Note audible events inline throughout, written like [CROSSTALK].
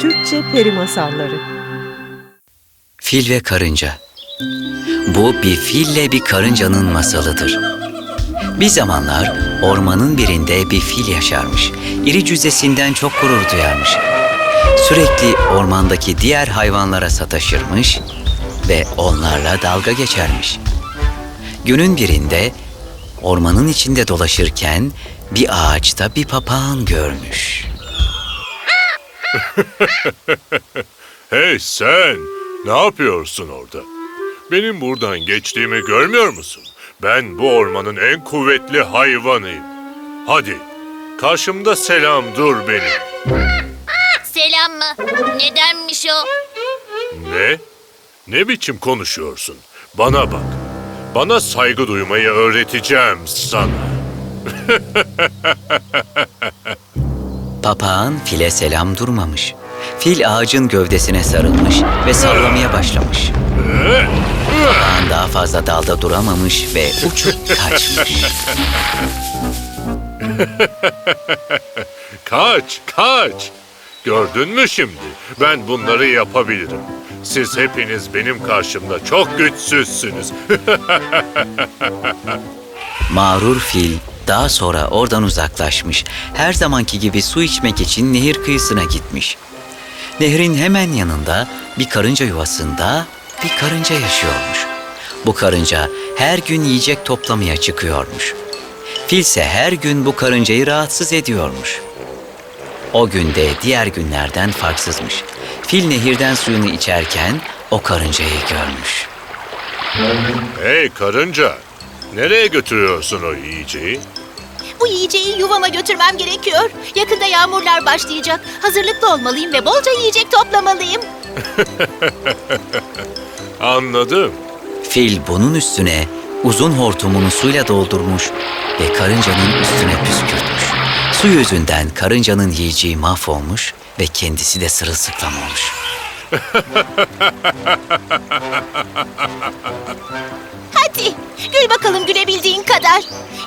Türkçe Peri Masalları Fil ve Karınca Bu bir fille bir karıncanın masalıdır. Bir zamanlar ormanın birinde bir fil yaşarmış. İri cüzdesinden çok gurur duyarmış. Sürekli ormandaki diğer hayvanlara sataşırmış ve onlarla dalga geçermiş. Günün birinde ormanın içinde dolaşırken bir ağaçta bir papağan görmüş. [LAUGHS] Hey sen! Ne yapıyorsun orada? Benim buradan geçtiğimi görmüyor musun? Ben bu ormanın en kuvvetli hayvanıyım. Hadi, karşımda selam dur benim. Selam mı? Nedenmiş o? Ne? Ne biçim konuşuyorsun? Bana bak. Bana saygı duymayı öğreteceğim sana. [LAUGHS] Papağan file selam durmamış. Fil ağacın gövdesine sarılmış ve sallamaya başlamış. Papağan daha fazla dalda duramamış ve uçup kaçmış. [LAUGHS] Kaç, kaç! Gördün mü şimdi? Ben bunları yapabilirim. Siz hepiniz benim karşımda çok güçsüzsünüz. [LAUGHS] Mağrur fil daha sonra oradan uzaklaşmış. Her zamanki gibi su içmek için nehir kıyısına gitmiş. Nehrin hemen yanında bir karınca yuvasında bir karınca yaşıyormuş. Bu karınca her gün yiyecek toplamaya çıkıyormuş. Fil ise her gün bu karıncayı rahatsız ediyormuş. O günde diğer günlerden farksızmış. Fil nehirden suyunu içerken o karıncayı görmüş. hey karınca, nereye götürüyorsun o yiyeceği? Bu yiyeceği yuvama götürmem gerekiyor. Yakında yağmurlar başlayacak. Hazırlıklı olmalıyım ve bolca yiyecek toplamalıyım. [LAUGHS] Anladım. Fil bunun üstüne uzun hortumunu suyla doldurmuş ve karıncanın üstüne püskürtmüş. Su yüzünden karıncanın yiyeceği mahvolmuş ve kendisi de sırılsıklam olmuş. Hadi gül bakalım gülebildiğin kadar.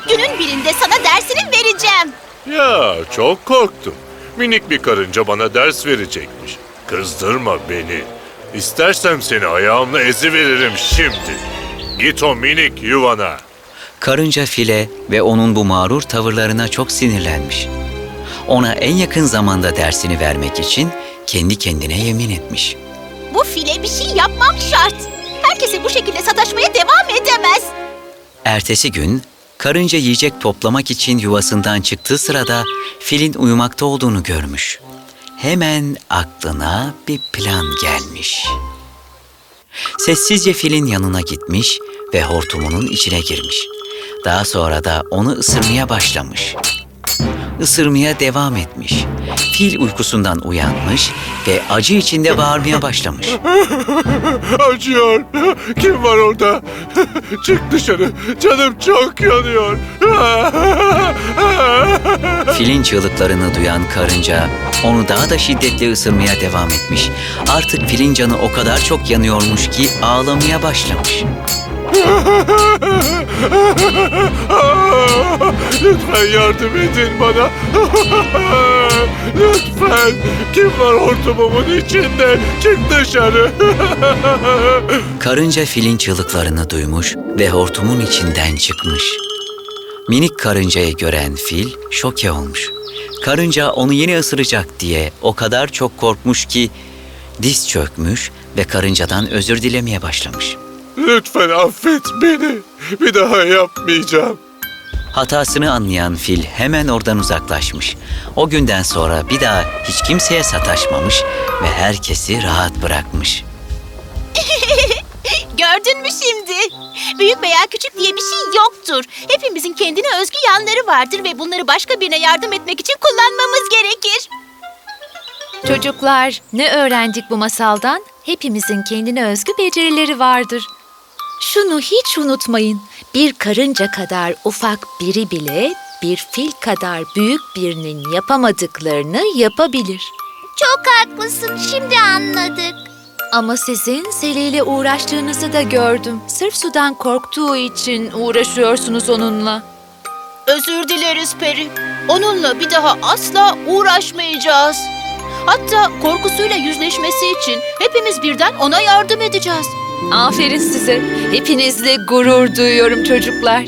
Günün birinde sana dersini vereceğim. Ya çok korktum. Minik bir karınca bana ders verecekmiş. Kızdırma beni. İstersem seni ayağımla eziveririm şimdi. Git o minik yuvana. Karınca file ve onun bu mağrur tavırlarına çok sinirlenmiş. Ona en yakın zamanda dersini vermek için kendi kendine yemin etmiş. Bu file bir şey yapmam şart. Herkese bu şekilde sataşmaya devam edemez. Ertesi gün karınca yiyecek toplamak için yuvasından çıktığı sırada filin uyumakta olduğunu görmüş. Hemen aklına bir plan gelmiş. Sessizce filin yanına gitmiş ve hortumunun içine girmiş. Daha sonra da onu ısırmaya başlamış. Isırmaya devam etmiş. Fil uykusundan uyanmış ve acı içinde bağırmaya başlamış. [LAUGHS] Acıyor. Kim var orada? [LAUGHS] Çık dışarı. Canım çok yanıyor. [LAUGHS] Filin çığlıklarını duyan karınca onu daha da şiddetli ısırmaya devam etmiş. Artık filin canı o kadar çok yanıyormuş ki ağlamaya başlamış. [LAUGHS] Lütfen yardım edin bana. [LAUGHS] Lütfen. Kim var hortumumun içinde? Çık dışarı. [LAUGHS] Karınca filin çığlıklarını duymuş ve hortumun içinden çıkmış. Minik karıncayı gören fil şoke olmuş. Karınca onu yine ısıracak diye o kadar çok korkmuş ki diz çökmüş ve karıncadan özür dilemeye başlamış. Lütfen affet beni. Bir daha yapmayacağım. Hatasını anlayan fil hemen oradan uzaklaşmış. O günden sonra bir daha hiç kimseye sataşmamış ve herkesi rahat bırakmış. [LAUGHS] Gördün mü şimdi? Büyük veya küçük diye bir şey yoktur. Hepimizin kendine özgü yanları vardır ve bunları başka birine yardım etmek için kullanmamız gerekir. Çocuklar, ne öğrendik bu masaldan? Hepimizin kendine özgü becerileri vardır. Şunu hiç unutmayın. Bir karınca kadar ufak biri bile bir fil kadar büyük birinin yapamadıklarını yapabilir. Çok haklısın. Şimdi anladık. Ama sizin Seli ile uğraştığınızı da gördüm. Sırf sudan korktuğu için uğraşıyorsunuz onunla. Özür dileriz Peri. Onunla bir daha asla uğraşmayacağız. Hatta korkusuyla yüzleşmesi için hepimiz birden ona yardım edeceğiz. Aferin size. Hepinizle gurur duyuyorum çocuklar.